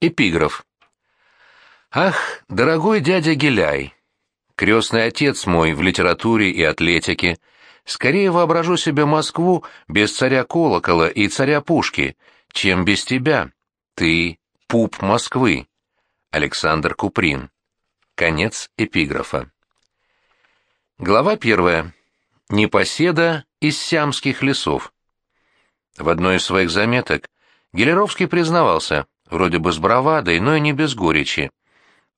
Эпиграф. Ах, дорогой дядя Геляй, крестный отец мой в литературе и атлетике, скорее воображу себе Москву без царя Колокола и царя Пушки, чем без тебя. Ты — пуп Москвы. Александр Куприн. Конец эпиграфа. Глава первая. Непоседа из сиамских лесов. В одной из своих заметок Гелеровский признавался, вроде бы с бравадой, но и не без горечи.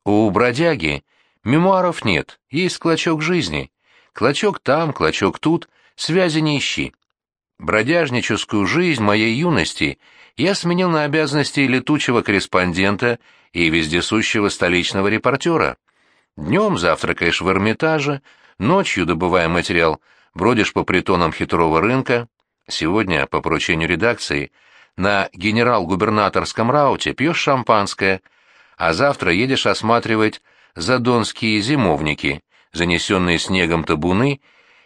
У бродяги мемуаров нет, есть клочок жизни. Клочок там, клочок тут, связи не ищи. Бродяжническую жизнь моей юности я сменил на обязанности летучего корреспондента и вездесущего столичного репортера. Днем завтракаешь в Эрмитаже, ночью, добывая материал, бродишь по притонам хитрого рынка. Сегодня, по поручению редакции, на генерал-губернаторском рауте пьешь шампанское, а завтра едешь осматривать задонские зимовники, занесенные снегом табуны,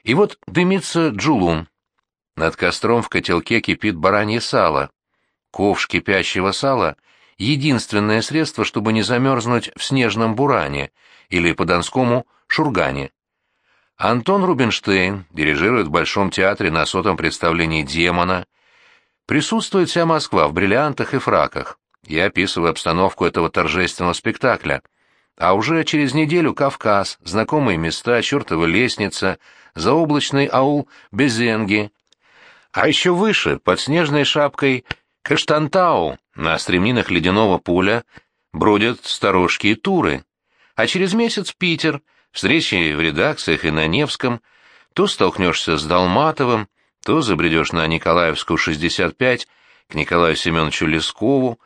и вот дымится джулун. Над костром в котелке кипит баранье сало. Ковш кипящего сала — единственное средство, чтобы не замерзнуть в снежном буране или по-донскому шургане. Антон Рубинштейн дирижирует в Большом театре на сотом представлении «Демона», Присутствует вся Москва в бриллиантах и фраках. Я описываю обстановку этого торжественного спектакля. А уже через неделю Кавказ, знакомые места, чертова лестница, заоблачный аул Безенги. А еще выше, под снежной шапкой Каштантау, на стремнинах ледяного пуля, бродят сторожки и туры. А через месяц Питер, встречи в редакциях и на Невском, то столкнешься с Долматовым, то забредешь на Николаевскую, 65, к Николаю Семеновичу Лескову,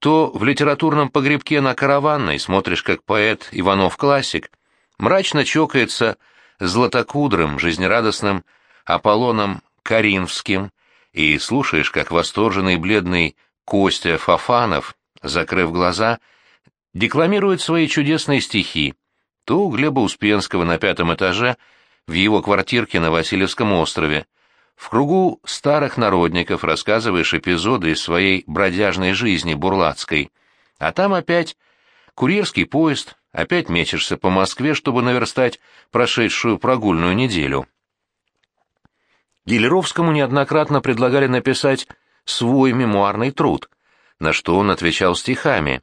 то в литературном погребке на Караванной смотришь, как поэт Иванов-классик мрачно чокается златокудрым, жизнерадостным Аполлоном Каринским и слушаешь, как восторженный бледный Костя Фафанов, закрыв глаза, декламирует свои чудесные стихи, то у Глеба Успенского на пятом этаже в его квартирке на Васильевском острове, в кругу старых народников рассказываешь эпизоды из своей бродяжной жизни бурлацкой, а там опять курьерский поезд, опять мечешься по Москве, чтобы наверстать прошедшую прогульную неделю. Гелеровскому неоднократно предлагали написать свой мемуарный труд, на что он отвечал стихами.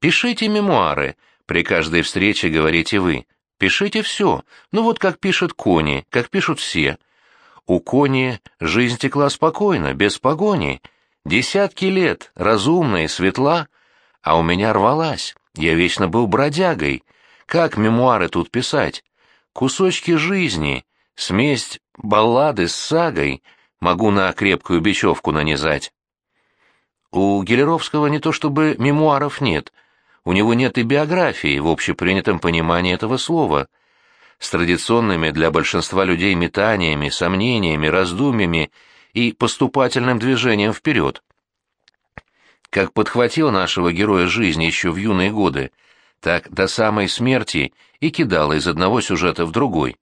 «Пишите мемуары», — при каждой встрече говорите вы. «Пишите все, ну вот как пишут кони, как пишут все, у Кони жизнь текла спокойно, без погони. Десятки лет, разумная и светла, а у меня рвалась. Я вечно был бродягой. Как мемуары тут писать? Кусочки жизни, смесь баллады с сагой могу на крепкую бечевку нанизать. У Гелеровского не то чтобы мемуаров нет, у него нет и биографии в общепринятом понимании этого слова — с традиционными для большинства людей метаниями, сомнениями, раздумьями и поступательным движением вперед. Как подхватил нашего героя жизни еще в юные годы, так до самой смерти и кидал из одного сюжета в другой.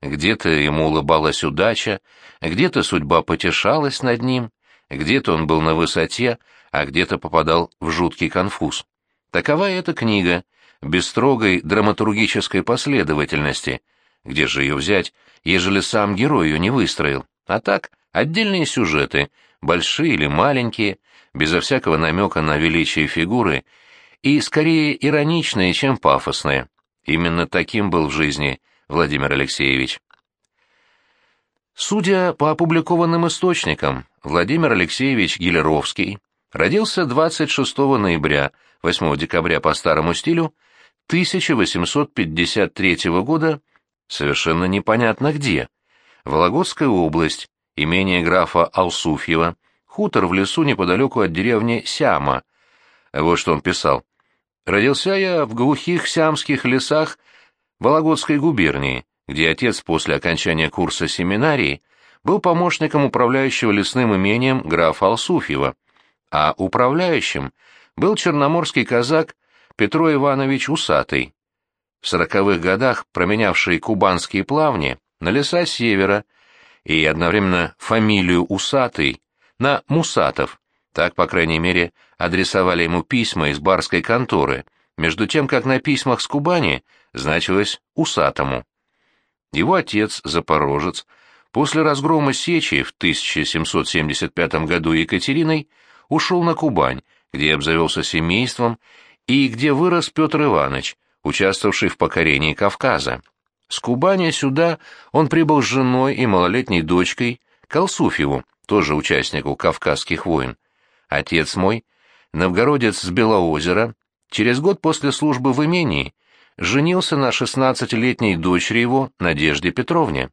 Где-то ему улыбалась удача, где-то судьба потешалась над ним, где-то он был на высоте, а где-то попадал в жуткий конфуз. Такова эта книга, без строгой драматургической последовательности. Где же ее взять, ежели сам герой ее не выстроил? А так, отдельные сюжеты, большие или маленькие, безо всякого намека на величие фигуры, и скорее ироничные, чем пафосные. Именно таким был в жизни Владимир Алексеевич. Судя по опубликованным источникам, Владимир Алексеевич Гелеровский родился 26 ноября, 8 декабря по старому стилю, 1853 года совершенно непонятно где. Вологодская область, имение графа Алсуфьева, хутор в лесу неподалеку от деревни Сяма. Вот что он писал. «Родился я в глухих сямских лесах Вологодской губернии, где отец после окончания курса семинарии был помощником управляющего лесным имением графа Алсуфьева, а управляющим был черноморский казак Петро Иванович Усатый, в сороковых годах променявший кубанские плавни на леса севера и одновременно фамилию Усатый на Мусатов, Так, по крайней мере, адресовали ему письма из барской конторы, между тем, как на письмах с Кубани значилось «усатому». Его отец, запорожец, после разгрома Сечи в 1775 году Екатериной ушел на Кубань, где обзавелся семейством и где вырос Петр Иванович, участвовавший в покорении Кавказа. С Кубани сюда он прибыл с женой и малолетней дочкой к Алсуфьеву, тоже участнику Кавказских войн. Отец мой, новгородец с Белоозера, через год после службы в имении, женился на шестнадцатилетней дочери его, Надежде Петровне.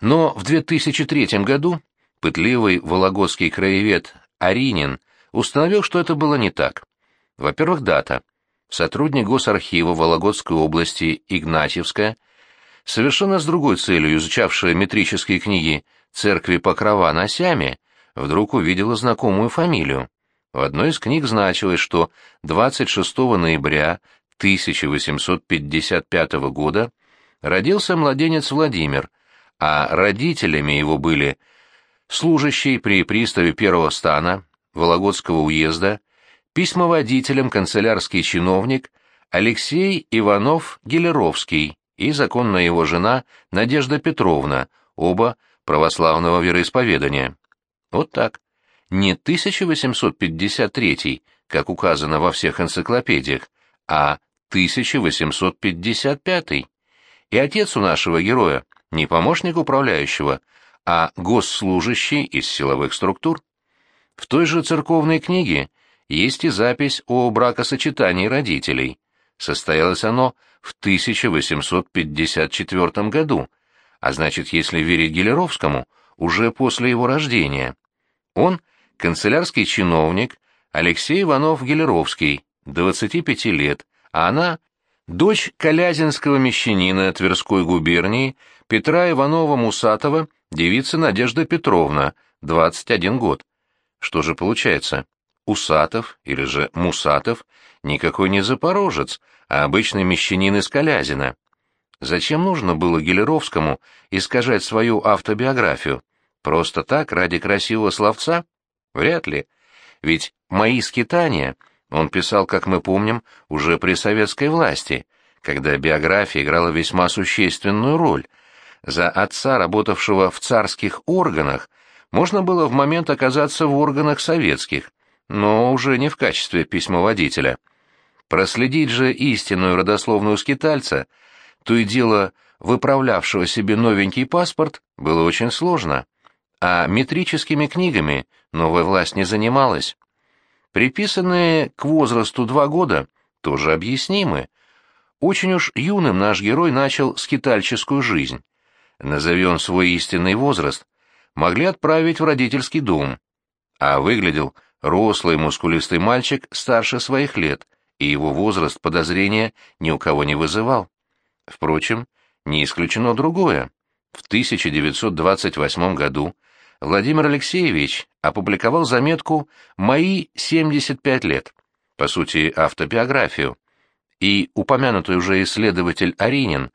Но в 2003 году пытливый вологодский краевед Аринин установил, что это было не так. Во-первых, дата. Сотрудник Госархива Вологодской области Игнатьевская, совершенно с другой целью изучавшая метрические книги церкви Покрова на Сяме, вдруг увидела знакомую фамилию. В одной из книг значилось, что 26 ноября 1855 года родился младенец Владимир, а родителями его были служащий при приставе первого стана Вологодского уезда, письмоводителем канцелярский чиновник Алексей Иванов-Гелеровский и законная его жена Надежда Петровна, оба православного вероисповедания. Вот так. Не 1853, как указано во всех энциклопедиях, а 1855. И отец у нашего героя не помощник управляющего, а госслужащий из силовых структур. В той же церковной книге есть и запись о бракосочетании родителей. Состоялось оно в 1854 году, а значит, если верить Гелеровскому, уже после его рождения. Он — канцелярский чиновник Алексей Иванов-Гелеровский, 25 лет, а она — дочь колязинского мещанина Тверской губернии Петра Иванова-Мусатова, девица Надежда Петровна, 21 год. Что же получается? Усатов, или же Мусатов, никакой не запорожец, а обычный мещанин из Колязина. Зачем нужно было Гелеровскому искажать свою автобиографию? Просто так, ради красивого словца? Вряд ли. Ведь «Мои скитания» он писал, как мы помним, уже при советской власти, когда биография играла весьма существенную роль. За отца, работавшего в царских органах, можно было в момент оказаться в органах советских, но уже не в качестве письмоводителя. Проследить же истинную родословную скитальца, то и дело выправлявшего себе новенький паспорт, было очень сложно а метрическими книгами новая власть не занималась. Приписанные к возрасту два года тоже объяснимы. Очень уж юным наш герой начал скитальческую жизнь. Назовем свой истинный возраст, могли отправить в родительский дом. А выглядел рослый мускулистый мальчик старше своих лет, и его возраст подозрения ни у кого не вызывал. Впрочем, не исключено другое. В 1928 году Владимир Алексеевич опубликовал заметку «Мои 75 лет», по сути, автобиографию, и упомянутый уже исследователь Аринин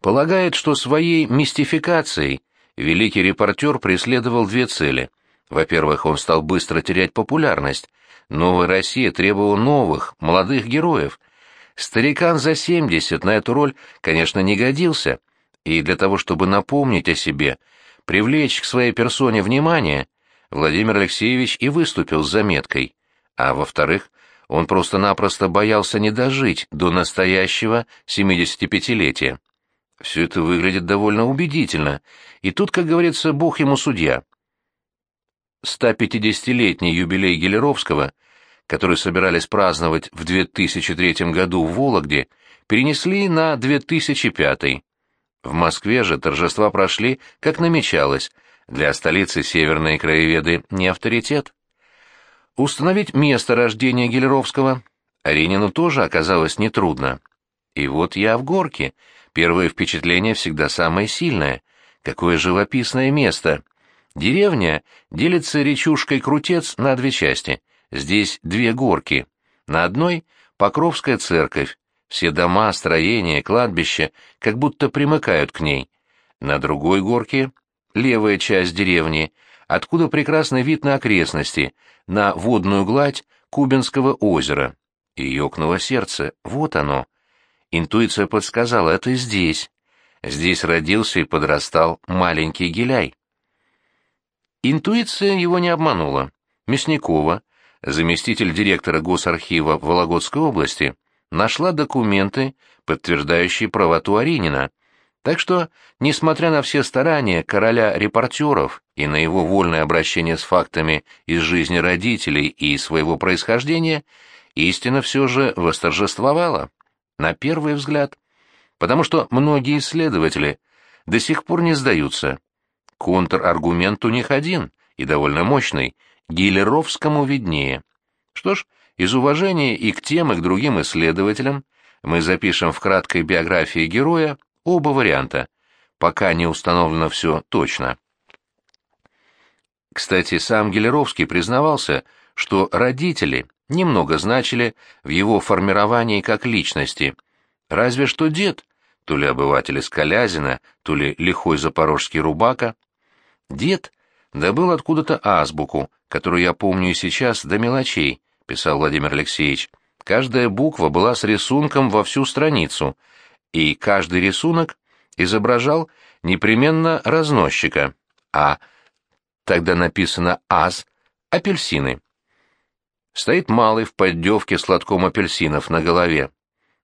полагает, что своей мистификацией великий репортер преследовал две цели. Во-первых, он стал быстро терять популярность. Новая Россия требовала новых, молодых героев. Старикан за 70 на эту роль, конечно, не годился, и для того, чтобы напомнить о себе – привлечь к своей персоне внимание, Владимир Алексеевич и выступил с заметкой, а во-вторых, он просто-напросто боялся не дожить до настоящего 75-летия. Все это выглядит довольно убедительно, и тут, как говорится, бог ему судья. 150-летний юбилей Гелеровского, который собирались праздновать в 2003 году в Вологде, перенесли на 2005. В Москве же торжества прошли, как намечалось, для столицы северные краеведы не авторитет. Установить место рождения Гелеровского Аринину тоже оказалось нетрудно. И вот я в горке. Первое впечатление всегда самое сильное. Какое живописное место. Деревня делится речушкой Крутец на две части. Здесь две горки. На одной — Покровская церковь, все дома, строения, кладбища как будто примыкают к ней. На другой горке — левая часть деревни, откуда прекрасный вид на окрестности, на водную гладь Кубинского озера. И ёкнуло сердце. Вот оно. Интуиция подсказала, это здесь. Здесь родился и подрастал маленький Геляй. Интуиция его не обманула. Мясникова, заместитель директора Госархива Вологодской области, нашла документы, подтверждающие правоту Аринина. Так что, несмотря на все старания короля репортеров и на его вольное обращение с фактами из жизни родителей и своего происхождения, истина все же восторжествовала. На первый взгляд. Потому что многие исследователи до сих пор не сдаются. Контраргумент у них один, и довольно мощный, Гиллеровскому виднее. Что ж, из уважения и к тем, и к другим исследователям мы запишем в краткой биографии героя оба варианта, пока не установлено все точно. Кстати, сам Гелеровский признавался, что родители немного значили в его формировании как личности. Разве что дед, то ли обыватель из Калязина, то ли лихой запорожский рубака. Дед добыл откуда-то азбуку, которую я помню и сейчас до мелочей, писал Владимир Алексеевич. Каждая буква была с рисунком во всю страницу, и каждый рисунок изображал непременно разносчика, а тогда написано «аз» — апельсины. Стоит малый в поддевке с лотком апельсинов на голове.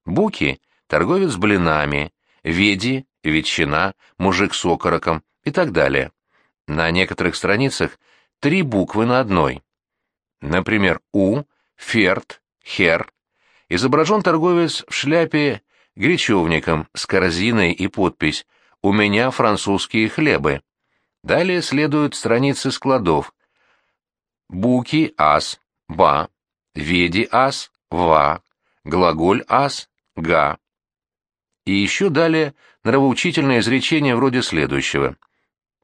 Буки — торговец блинами, веди — ветчина, мужик с окороком и так далее. На некоторых страницах три буквы на одной. Например, «У», «Ферт», «Хер». Изображен торговец в шляпе гречевником с корзиной и подпись «У меня французские хлебы». Далее следуют страницы складов. Буки ас, ба, веди ас, ва, глаголь ас, га. И еще далее нравоучительное изречение вроде следующего.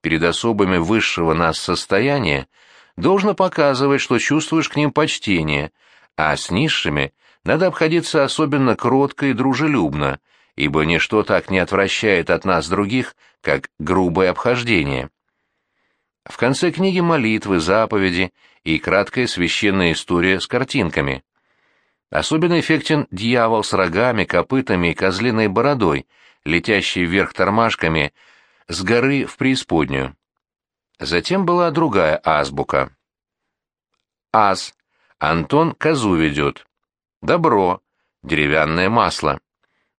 Перед особами высшего нас состояния должно показывать, что чувствуешь к ним почтение, а с низшими надо обходиться особенно кротко и дружелюбно, ибо ничто так не отвращает от нас других, как грубое обхождение. В конце книги молитвы, заповеди и краткая священная история с картинками. Особенно эффектен дьявол с рогами, копытами и козлиной бородой, летящий вверх тормашками с горы в преисподнюю. Затем была другая азбука. Аз. Антон козу ведет. Добро. Деревянное масло.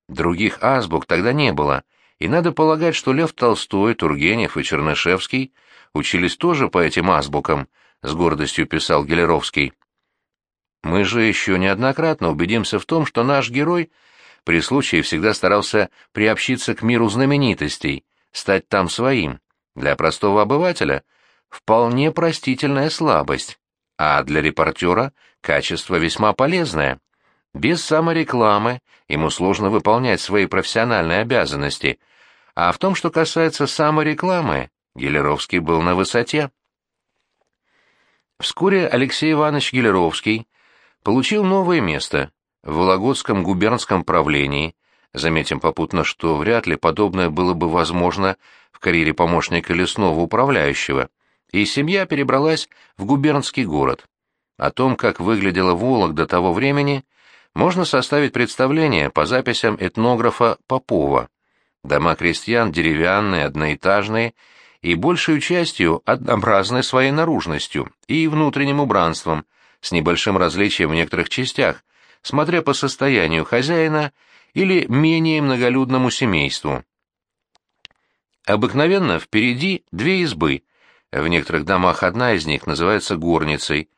Других азбук тогда не было, и надо полагать, что Лев Толстой, Тургенев и Чернышевский – учились тоже по этим азбукам, с гордостью писал Гелеровский. Мы же еще неоднократно убедимся в том, что наш герой при случае всегда старался приобщиться к миру знаменитостей, стать там своим. Для простого обывателя вполне простительная слабость, а для репортера качество весьма полезное. Без саморекламы ему сложно выполнять свои профессиональные обязанности, а в том, что касается саморекламы, Гелеровский был на высоте. Вскоре Алексей Иванович Гелеровский получил новое место в Вологодском губернском правлении. Заметим попутно, что вряд ли подобное было бы возможно в карьере помощника лесного управляющего, и семья перебралась в губернский город. О том, как выглядела Волок до того времени, можно составить представление по записям этнографа Попова. Дома крестьян деревянные, одноэтажные и большей частью однообразны своей наружностью и внутренним убранством, с небольшим различием в некоторых частях, смотря по состоянию хозяина или менее многолюдному семейству. Обыкновенно впереди две избы, в некоторых домах одна из них называется горницей.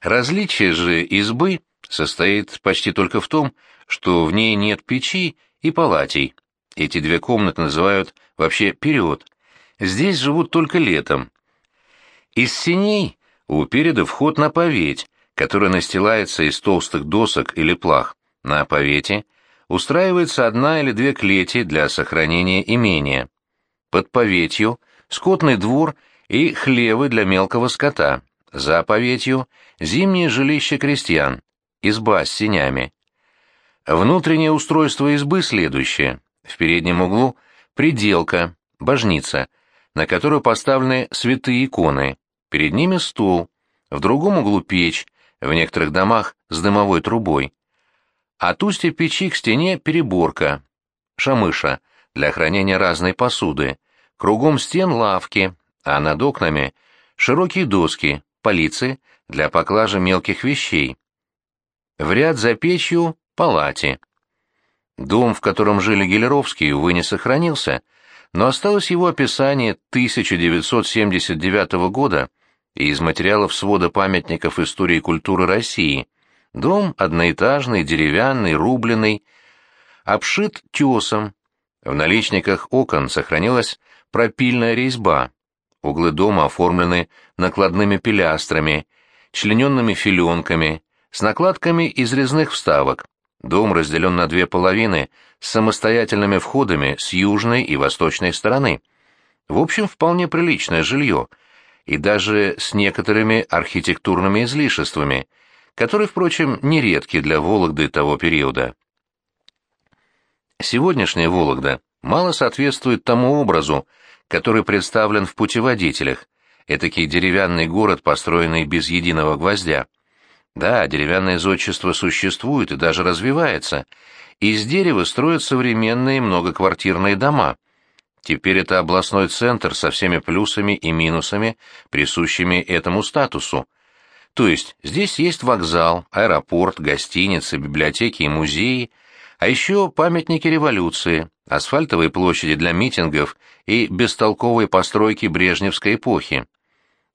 Различие же избы состоит почти только в том, что в ней нет печи и палатей. Эти две комнаты называют вообще период, Здесь живут только летом. Из синей у переда вход на поветь, которая настилается из толстых досок или плах. На повете устраивается одна или две клети для сохранения имения. Под поветью скотный двор и хлевы для мелкого скота. За поветью зимнее жилище крестьян, изба с сенями. Внутреннее устройство избы следующее. В переднем углу приделка, божница – на которую поставлены святые иконы. Перед ними стол, в другом углу печь, в некоторых домах с дымовой трубой. От устья печи к стене переборка, шамыша, для хранения разной посуды. Кругом стен лавки, а над окнами широкие доски, полицы для поклажи мелких вещей. В ряд за печью — палати. Дом, в котором жили Гелеровские, увы, не сохранился, но осталось его описание 1979 года из материалов свода памятников истории и культуры России. Дом одноэтажный, деревянный, рубленый, обшит тесом. В наличниках окон сохранилась пропильная резьба. Углы дома оформлены накладными пилястрами, члененными филенками, с накладками из резных вставок. Дом разделен на две половины с самостоятельными входами с южной и восточной стороны. В общем, вполне приличное жилье, и даже с некоторыми архитектурными излишествами, которые, впрочем, нередки для Вологды того периода. Сегодняшняя Вологда мало соответствует тому образу, который представлен в путеводителях, этакий деревянный город, построенный без единого гвоздя. Да, деревянное зодчество существует и даже развивается. Из дерева строят современные многоквартирные дома. Теперь это областной центр со всеми плюсами и минусами, присущими этому статусу. То есть здесь есть вокзал, аэропорт, гостиницы, библиотеки и музеи, а еще памятники революции, асфальтовые площади для митингов и бестолковые постройки брежневской эпохи.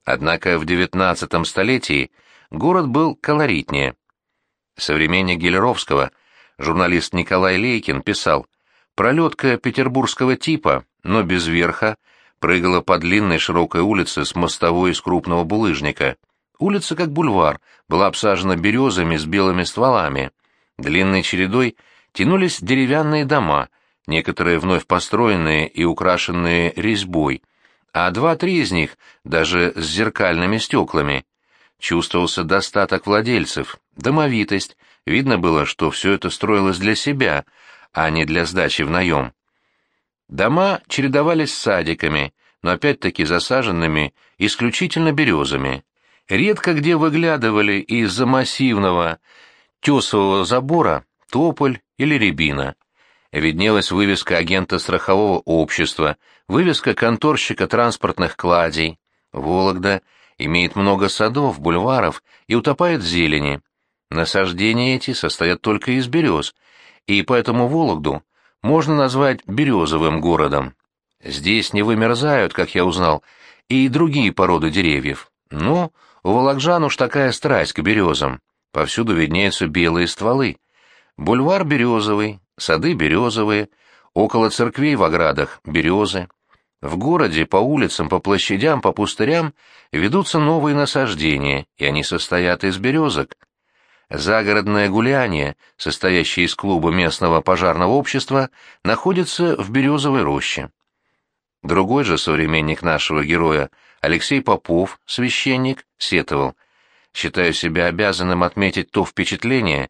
Однако в XIX столетии – город был колоритнее. Современник Гелеровского, журналист Николай Лейкин, писал, «Пролетка петербургского типа, но без верха, прыгала по длинной широкой улице с мостовой из крупного булыжника. Улица, как бульвар, была обсажена березами с белыми стволами. Длинной чередой тянулись деревянные дома, некоторые вновь построенные и украшенные резьбой, а два-три из них даже с зеркальными стеклами. Чувствовался достаток владельцев, домовитость, видно было, что все это строилось для себя, а не для сдачи в наем. Дома чередовались с садиками, но опять-таки засаженными исключительно березами. Редко где выглядывали из-за массивного тесового забора тополь или рябина. Виднелась вывеска агента страхового общества, вывеска конторщика транспортных кладей. Вологда — имеет много садов, бульваров и утопает в зелени. Насаждения эти состоят только из берез, и поэтому Вологду можно назвать березовым городом. Здесь не вымерзают, как я узнал, и другие породы деревьев. Но у вологжан уж такая страсть к березам. Повсюду виднеются белые стволы. Бульвар березовый, сады березовые, около церквей в оградах березы. В городе по улицам, по площадям, по пустырям ведутся новые насаждения, и они состоят из березок. Загородное гуляние, состоящее из клуба местного пожарного общества, находится в березовой роще. Другой же современник нашего героя, Алексей Попов, священник, сетовал. Считаю себя обязанным отметить то впечатление,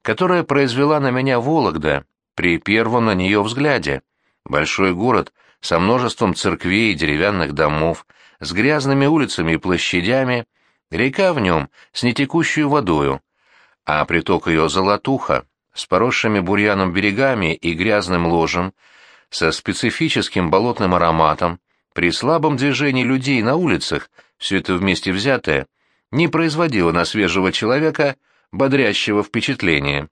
которое произвела на меня Вологда при первом на нее взгляде. Большой город со множеством церквей и деревянных домов, с грязными улицами и площадями, река в нем с нетекущей водою, а приток ее Золотуха с поросшими бурьяном берегами и грязным ложем, со специфическим болотным ароматом, при слабом движении людей на улицах, все это вместе взятое, не производило на свежего человека бодрящего впечатления.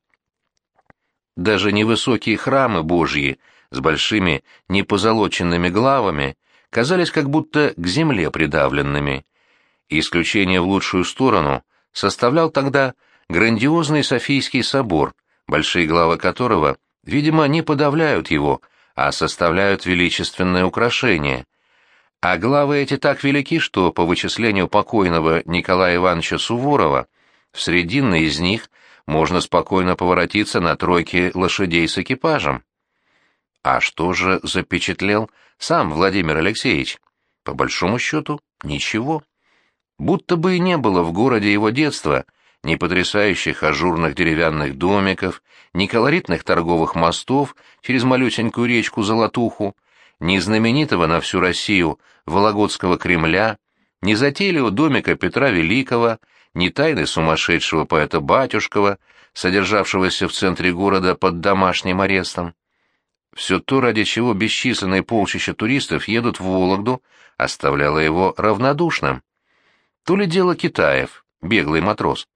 Даже невысокие храмы Божьи — с большими непозолоченными главами казались как будто к земле придавленными. Исключение в лучшую сторону составлял тогда грандиозный Софийский собор, большие главы которого, видимо, не подавляют его, а составляют величественное украшение. А главы эти так велики, что, по вычислению покойного Николая Ивановича Суворова, в срединной из них можно спокойно поворотиться на тройке лошадей с экипажем. А что же запечатлел сам Владимир Алексеевич? По большому счету, ничего. Будто бы и не было в городе его детства ни потрясающих ажурных деревянных домиков, ни колоритных торговых мостов через малюсенькую речку Золотуху, ни знаменитого на всю Россию Вологодского Кремля, ни затейливого домика Петра Великого, ни тайны сумасшедшего поэта Батюшкова, содержавшегося в центре города под домашним арестом. Все то, ради чего бесчисленные полчища туристов едут в Вологду, оставляло его равнодушным. То ли дело Китаев, беглый матрос.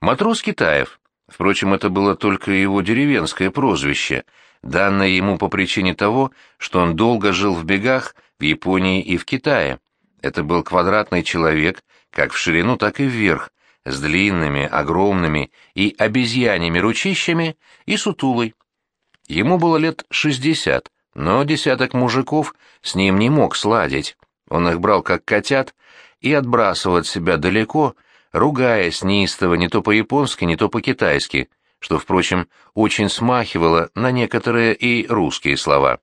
Матрос Китаев, впрочем, это было только его деревенское прозвище, данное ему по причине того, что он долго жил в бегах в Японии и в Китае. Это был квадратный человек, как в ширину, так и вверх, с длинными, огромными и обезьяньими ручищами и сутулой. Ему было лет шестьдесят, но десяток мужиков с ним не мог сладить. Он их брал как котят и отбрасывал от себя далеко, ругаясь неистово не то по-японски, не то по-китайски, что, впрочем, очень смахивало на некоторые и русские слова.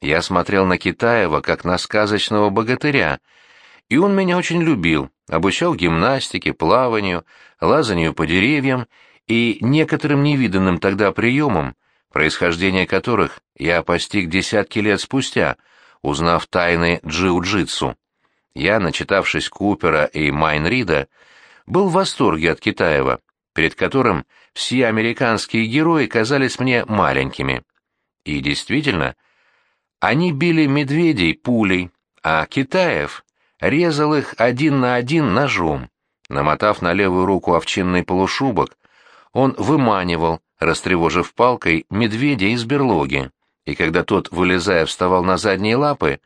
Я смотрел на Китаева как на сказочного богатыря, и он меня очень любил, обучал гимнастике, плаванию, лазанию по деревьям и некоторым невиданным тогда приемам, происхождение которых я постиг десятки лет спустя, узнав тайны джиу-джитсу. Я, начитавшись Купера и Майнрида, был в восторге от Китаева, перед которым все американские герои казались мне маленькими. И действительно, они били медведей пулей, а Китаев резал их один на один ножом. Намотав на левую руку овчинный полушубок, он выманивал, растревожив палкой, медведя из берлоги, и когда тот, вылезая, вставал на задние лапы,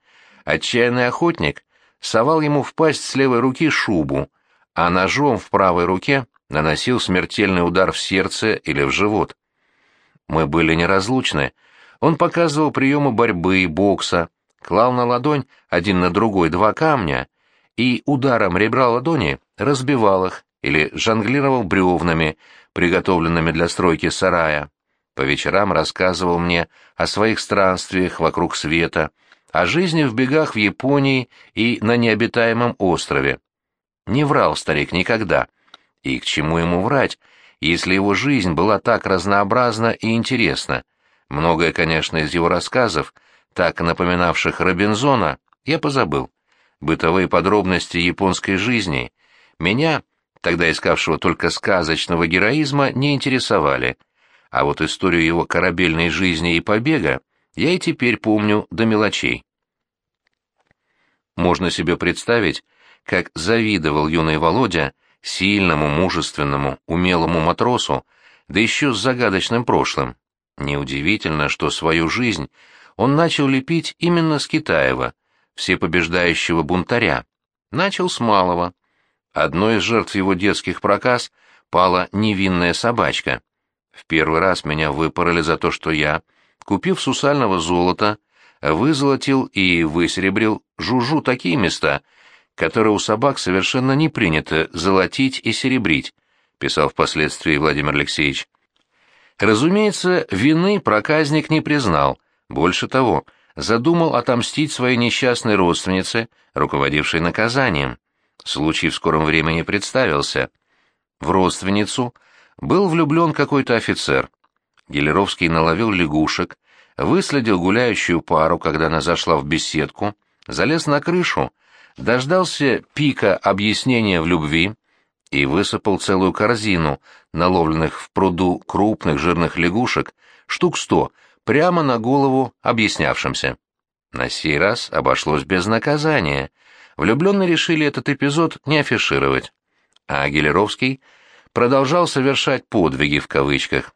отчаянный охотник совал ему в пасть с левой руки шубу, а ножом в правой руке наносил смертельный удар в сердце или в живот. Мы были неразлучны. Он показывал приемы борьбы и бокса, клал на ладонь один на другой два камня и ударом ребра ладони разбивал их или жонглировал бревнами, приготовленными для стройки сарая. По вечерам рассказывал мне о своих странствиях вокруг света, о жизни в бегах в Японии и на необитаемом острове. Не врал старик никогда. И к чему ему врать, если его жизнь была так разнообразна и интересна? Многое, конечно, из его рассказов так напоминавших Робинзона, я позабыл. Бытовые подробности японской жизни меня, тогда искавшего только сказочного героизма, не интересовали, а вот историю его корабельной жизни и побега я и теперь помню до мелочей. Можно себе представить, как завидовал юный Володя сильному, мужественному, умелому матросу, да еще с загадочным прошлым. Неудивительно, что свою жизнь он начал лепить именно с Китаева, всепобеждающего бунтаря. Начал с малого. Одной из жертв его детских проказ пала невинная собачка. В первый раз меня выпороли за то, что я, купив сусального золота, вызолотил и высеребрил жужу такие места, которые у собак совершенно не принято золотить и серебрить, писал впоследствии Владимир Алексеевич. Разумеется, вины проказник не признал, больше того, задумал отомстить своей несчастной родственнице, руководившей наказанием. Случай в скором времени представился. В родственницу был влюблен какой-то офицер. Гелеровский наловил лягушек, выследил гуляющую пару, когда она зашла в беседку, залез на крышу, дождался пика объяснения в любви и высыпал целую корзину наловленных в пруду крупных жирных лягушек, штук сто, прямо на голову объяснявшимся. На сей раз обошлось без наказания. Влюбленные решили этот эпизод не афишировать. А Гелеровский продолжал совершать «подвиги» в кавычках.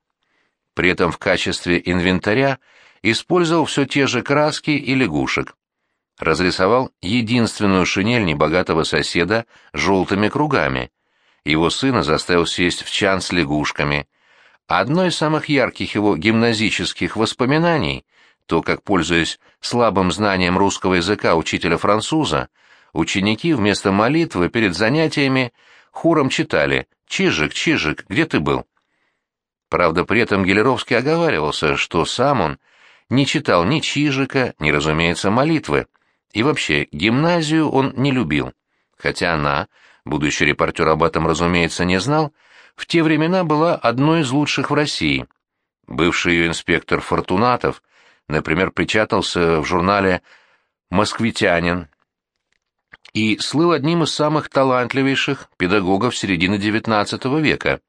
При этом в качестве инвентаря использовал все те же краски и лягушек. Разрисовал единственную шинель небогатого соседа желтыми кругами. Его сына заставил сесть в чан с лягушками, Одно из самых ярких его гимназических воспоминаний — то, как, пользуясь слабым знанием русского языка учителя-француза, ученики вместо молитвы перед занятиями хором читали «Чижик, Чижик, где ты был?». Правда, при этом Гелеровский оговаривался, что сам он не читал ни Чижика, ни, разумеется, молитвы, и вообще гимназию он не любил, хотя она, будущий репортер об этом, разумеется, не знал, — в те времена была одной из лучших в России. Бывший ее инспектор Фортунатов например, печатался в журнале «Москвитянин» и слыл одним из самых талантливейших педагогов середины XIX века.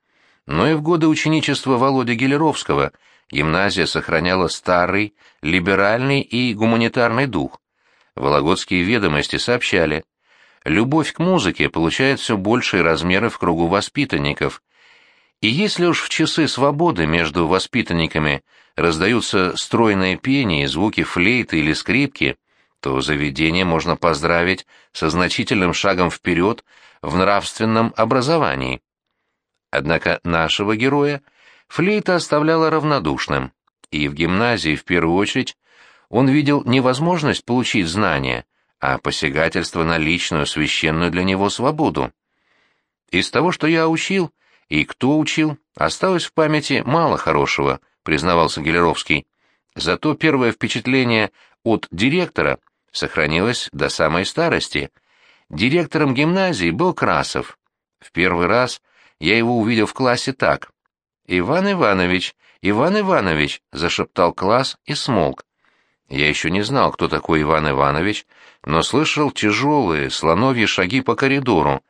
Но и в годы ученичества Володи Гелеровского гимназия сохраняла старый, либеральный и гуманитарный дух. Вологодские ведомости сообщали, любовь к музыке получает все большие размеры в кругу воспитанников, и если уж в часы свободы между воспитанниками раздаются стройные пения звуки флейты или скрипки, то заведение можно поздравить со значительным шагом вперед в нравственном образовании. Однако нашего героя флейта оставляла равнодушным, и в гимназии в первую очередь он видел невозможность получить знания, а посягательство на личную священную для него свободу. Из того, что я учил, и кто учил, осталось в памяти мало хорошего, признавался Гелеровский. Зато первое впечатление от директора сохранилось до самой старости. Директором гимназии был Красов. В первый раз я его увидел в классе так. «Иван Иванович, Иван Иванович!» — зашептал класс и смолк. Я еще не знал, кто такой Иван Иванович, но слышал тяжелые слоновьи шаги по коридору,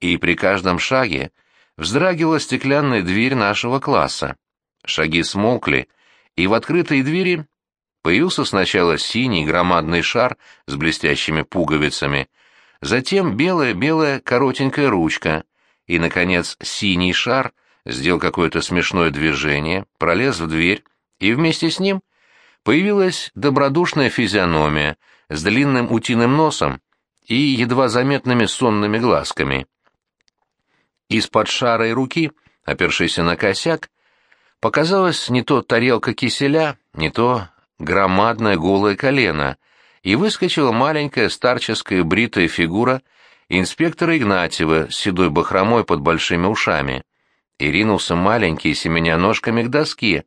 и при каждом шаге вздрагивала стеклянная дверь нашего класса. Шаги смолкли, и в открытой двери появился сначала синий громадный шар с блестящими пуговицами, затем белая-белая коротенькая ручка, и, наконец, синий шар сделал какое-то смешное движение, пролез в дверь, и вместе с ним появилась добродушная физиономия с длинным утиным носом и едва заметными сонными глазками. Из-под шара и руки, опершейся на косяк, показалась не то тарелка киселя, не то громадное голое колено, и выскочила маленькая старческая бритая фигура инспектора Игнатьева с седой бахромой под большими ушами. И ринулся маленький, семеня ножками к доске,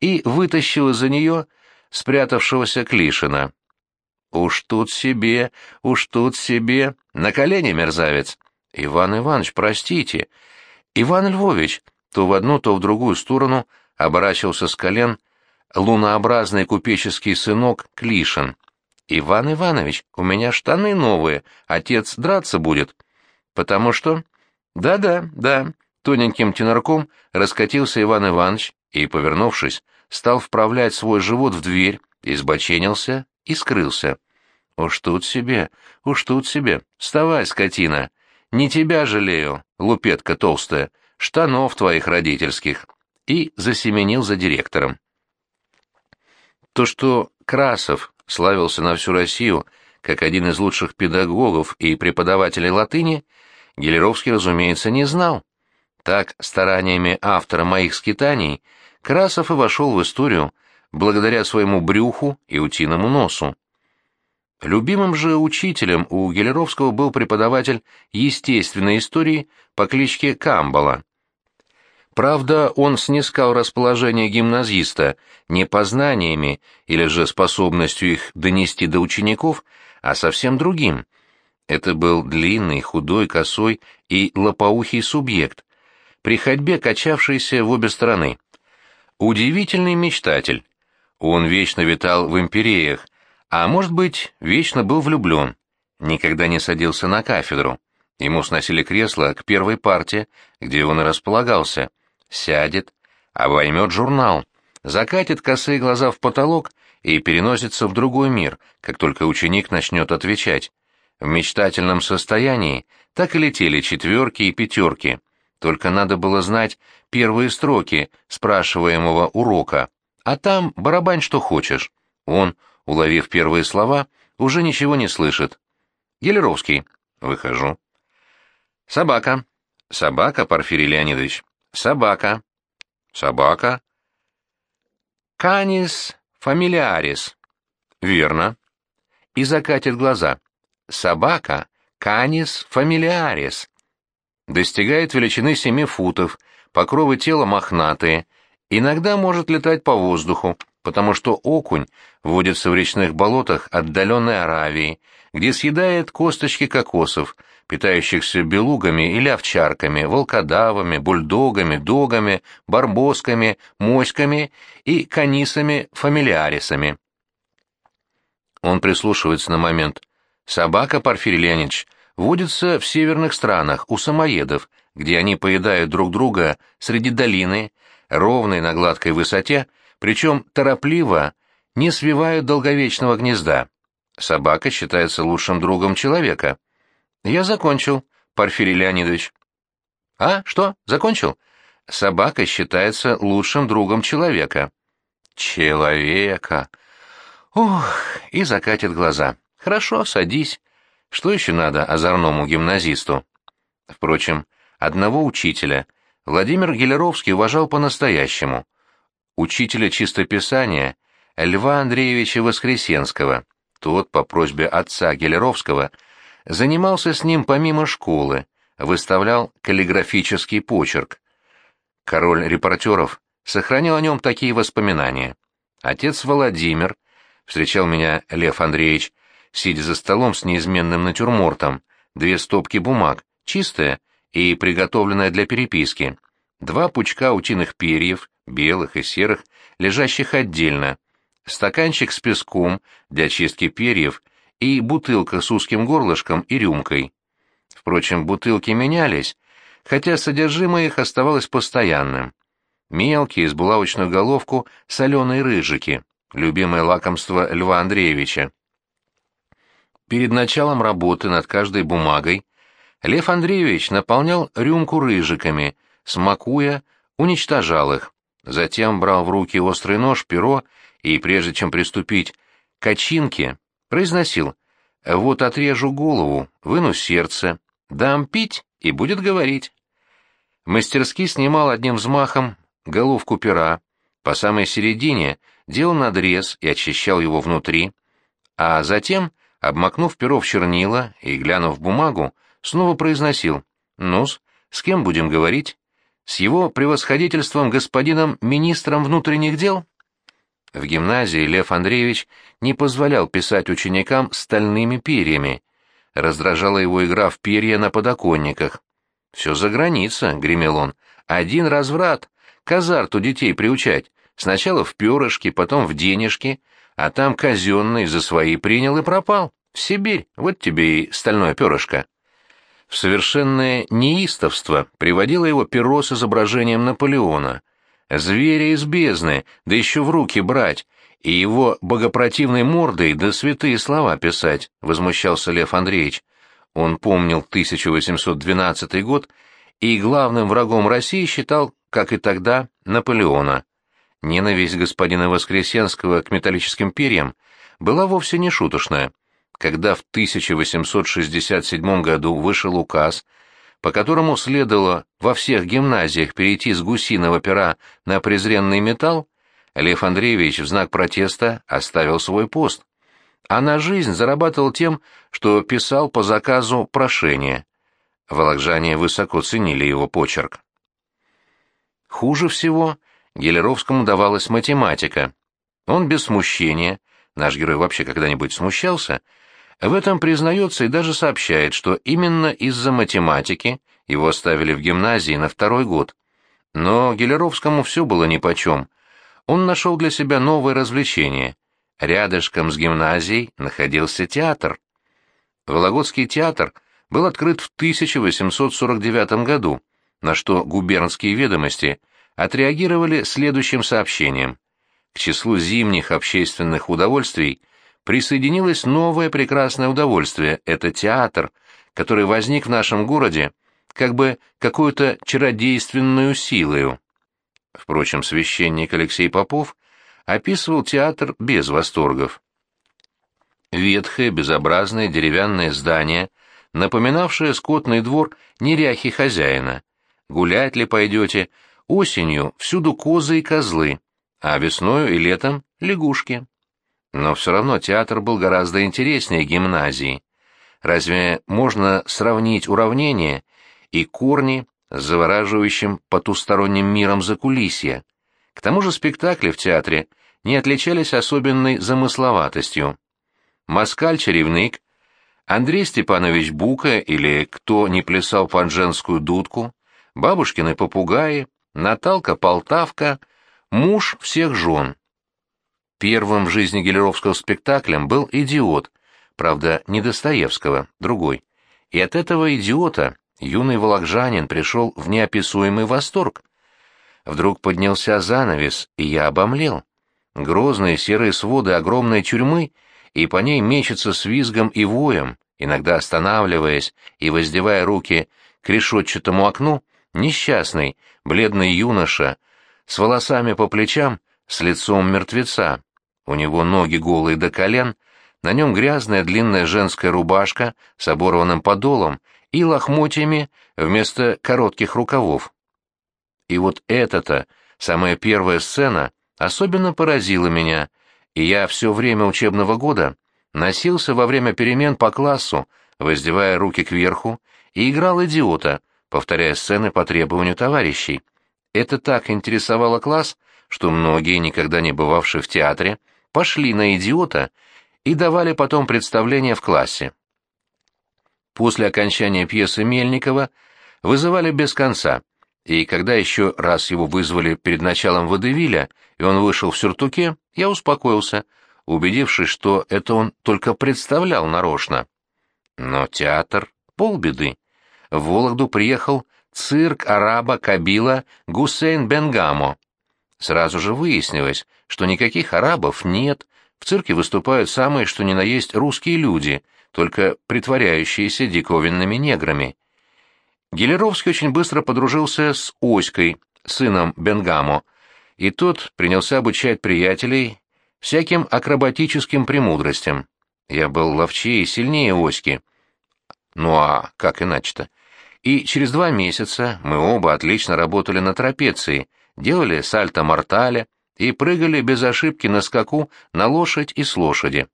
и вытащил из-за нее спрятавшегося Клишина. «Уж тут себе, уж тут себе, на колени, мерзавец!» «Иван Иванович, простите!» «Иван Львович!» То в одну, то в другую сторону оборачивался с колен лунообразный купеческий сынок Клишин. «Иван Иванович, у меня штаны новые, отец драться будет». «Потому что...» «Да-да, да», — тоненьким тенорком раскатился Иван Иванович и, повернувшись, стал вправлять свой живот в дверь, избоченился и скрылся. «Уж тут себе, уж тут себе, вставай, скотина!» Не тебя жалею, лупетка толстая, штанов твоих родительских. И засеменил за директором. То, что Красов славился на всю Россию как один из лучших педагогов и преподавателей латыни, Гелеровский, разумеется, не знал. Так, стараниями автора моих скитаний, Красов и вошел в историю благодаря своему брюху и утиному носу. Любимым же учителем у Гелеровского был преподаватель естественной истории по кличке Камбала. Правда, он снискал расположение гимназиста не познаниями или же способностью их донести до учеников, а совсем другим. Это был длинный, худой, косой и лопоухий субъект, при ходьбе качавшийся в обе стороны. Удивительный мечтатель. Он вечно витал в империях, а может быть, вечно был влюблен. Никогда не садился на кафедру. Ему сносили кресло к первой парте, где он и располагался. Сядет, обоймет журнал, закатит косые глаза в потолок и переносится в другой мир, как только ученик начнет отвечать. В мечтательном состоянии так и летели четверки и пятерки. Только надо было знать первые строки спрашиваемого урока. А там барабань что хочешь. Он, уловив первые слова, уже ничего не слышит. Гелеровский. Выхожу. Собака. Собака, Порфирий Леонидович. Собака. Собака. Канис фамилиарис. Верно. И закатит глаза. Собака. Канис фамилиарис. Достигает величины семи футов, покровы тела мохнатые, иногда может летать по воздуху, потому что окунь водится в речных болотах отдаленной Аравии, где съедает косточки кокосов, питающихся белугами или овчарками, волкодавами, бульдогами, догами, барбосками, моськами и канисами-фамилиарисами. Он прислушивается на момент. Собака, Порфирий Леонидович, водится в северных странах, у самоедов, где они поедают друг друга среди долины, ровной на гладкой высоте, причем торопливо не свивают долговечного гнезда. Собака считается лучшим другом человека. Я закончил, Порфирий Леонидович. А, что, закончил? Собака считается лучшим другом человека. Человека. Ух, и закатит глаза. Хорошо, садись. Что еще надо озорному гимназисту? Впрочем, одного учителя Владимир Гелеровский уважал по-настоящему. Учителя чистописания Льва Андреевича Воскресенского. Тот, по просьбе отца Гелеровского, занимался с ним помимо школы, выставлял каллиграфический почерк. Король репортеров сохранил о нем такие воспоминания. Отец Владимир, встречал меня Лев Андреевич, сидя за столом с неизменным натюрмортом, две стопки бумаг, чистая и приготовленная для переписки, два пучка утиных перьев, белых и серых, лежащих отдельно, стаканчик с песком для чистки перьев и бутылка с узким горлышком и рюмкой. Впрочем, бутылки менялись, хотя содержимое их оставалось постоянным. Мелкие, с булавочную головку, соленые рыжики, любимое лакомство Льва Андреевича. Перед началом работы над каждой бумагой Лев Андреевич наполнял рюмку рыжиками, смакуя, уничтожал их. Затем брал в руки острый нож, перо и, прежде чем приступить к очинке, произносил «Вот отрежу голову, выну сердце, дам пить и будет говорить». Мастерски снимал одним взмахом головку пера, по самой середине делал надрез и очищал его внутри, а затем обмакнув перо в чернила и глянув в бумагу, снова произносил «Ну-с, с кем будем говорить? С его превосходительством господином министром внутренних дел?» В гимназии Лев Андреевич не позволял писать ученикам стальными перьями. Раздражала его игра в перья на подоконниках. «Все за граница», — гремел он. «Один разврат. Казарту детей приучать. Сначала в перышки, потом в денежки, а там казенный за свои принял и пропал. В Сибирь, вот тебе и стальное перышко. В совершенное неистовство приводило его перо с изображением Наполеона. Зверя из бездны, да еще в руки брать, и его богопротивной мордой да святые слова писать, возмущался Лев Андреевич. Он помнил 1812 год и главным врагом России считал, как и тогда, Наполеона. Ненависть господина Воскресенского к металлическим перьям была вовсе не шуточная. Когда в 1867 году вышел указ, по которому следовало во всех гимназиях перейти с гусиного пера на презренный металл, Лев Андреевич в знак протеста оставил свой пост. А на жизнь зарабатывал тем, что писал по заказу прошения. Волокжане высоко ценили его почерк. Хуже всего Гелеровскому давалась математика. Он без смущения, наш герой вообще когда-нибудь смущался, в этом признается и даже сообщает, что именно из-за математики его оставили в гимназии на второй год. Но Гелеровскому все было нипочем. Он нашел для себя новое развлечение. Рядышком с гимназией находился театр. Вологодский театр был открыт в 1849 году, на что губернские ведомости – отреагировали следующим сообщением. К числу зимних общественных удовольствий присоединилось новое прекрасное удовольствие – это театр, который возник в нашем городе как бы какую-то чародейственную силою. Впрочем, священник Алексей Попов описывал театр без восторгов. Ветхое, безобразное деревянное здание, напоминавшее скотный двор неряхи хозяина. Гулять ли пойдете, Осенью всюду козы и козлы, а весною и летом — лягушки. Но все равно театр был гораздо интереснее гимназии. Разве можно сравнить уравнение и корни с завораживающим потусторонним миром закулисья? К тому же спектакли в театре не отличались особенной замысловатостью. Москаль-черевник, Андрей Степанович Бука или кто не плясал под женскую дудку, бабушкины попугаи, Наталка Полтавка, муж всех жен. Первым в жизни Гелеровского спектаклем был «Идиот», правда, не Достоевского, другой. И от этого «Идиота» юный волокжанин пришел в неописуемый восторг. Вдруг поднялся занавес, и я обомлел. Грозные серые своды огромной тюрьмы, и по ней мечется с визгом и воем, иногда останавливаясь и воздевая руки к решетчатому окну, несчастный, бледный юноша, с волосами по плечам, с лицом мертвеца. У него ноги голые до колен, на нем грязная длинная женская рубашка с оборванным подолом и лохмотьями вместо коротких рукавов. И вот эта-то, самая первая сцена, особенно поразила меня, и я все время учебного года носился во время перемен по классу, воздевая руки кверху, и играл идиота, повторяя сцены по требованию товарищей. Это так интересовало класс, что многие, никогда не бывавшие в театре, пошли на идиота и давали потом представление в классе. После окончания пьесы Мельникова вызывали без конца, и когда еще раз его вызвали перед началом водевиля, и он вышел в сюртуке, я успокоился, убедившись, что это он только представлял нарочно. Но театр — полбеды. В Вологду приехал цирк араба Кабила Гусейн Бенгамо. Сразу же выяснилось, что никаких арабов нет, в цирке выступают самые что ни на есть русские люди, только притворяющиеся диковинными неграми. Гелеровский очень быстро подружился с Оськой, сыном Бенгамо, и тот принялся обучать приятелей всяким акробатическим премудростям. Я был ловчее и сильнее Оськи. Ну а как иначе-то? И через два месяца мы оба отлично работали на трапеции, делали сальто-мортале и прыгали без ошибки на скаку на лошадь и с лошади.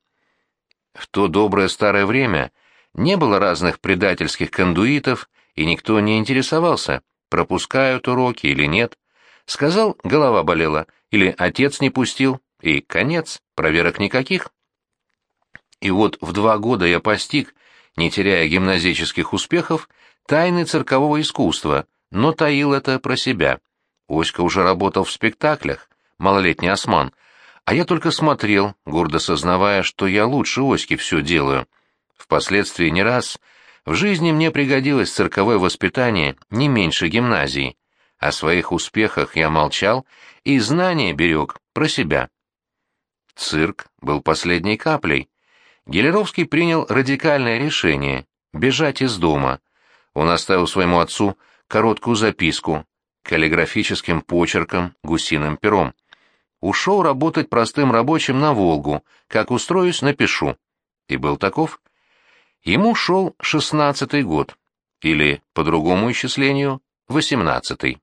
В то доброе старое время не было разных предательских кондуитов, и никто не интересовался, пропускают уроки или нет. Сказал, голова болела, или отец не пустил, и конец, проверок никаких. И вот в два года я постиг, не теряя гимназических успехов, тайны циркового искусства, но таил это про себя. Оська уже работал в спектаклях, малолетний осман, а я только смотрел, гордо сознавая, что я лучше Оськи все делаю. Впоследствии не раз в жизни мне пригодилось цирковое воспитание не меньше гимназии. О своих успехах я молчал и знания берег про себя. Цирк был последней каплей. Гелеровский принял радикальное решение — бежать из дома. Он оставил своему отцу короткую записку, каллиграфическим почерком, гусиным пером. Ушел работать простым рабочим на Волгу, как устроюсь, напишу. И был таков. Ему шел шестнадцатый год, или, по другому исчислению, восемнадцатый.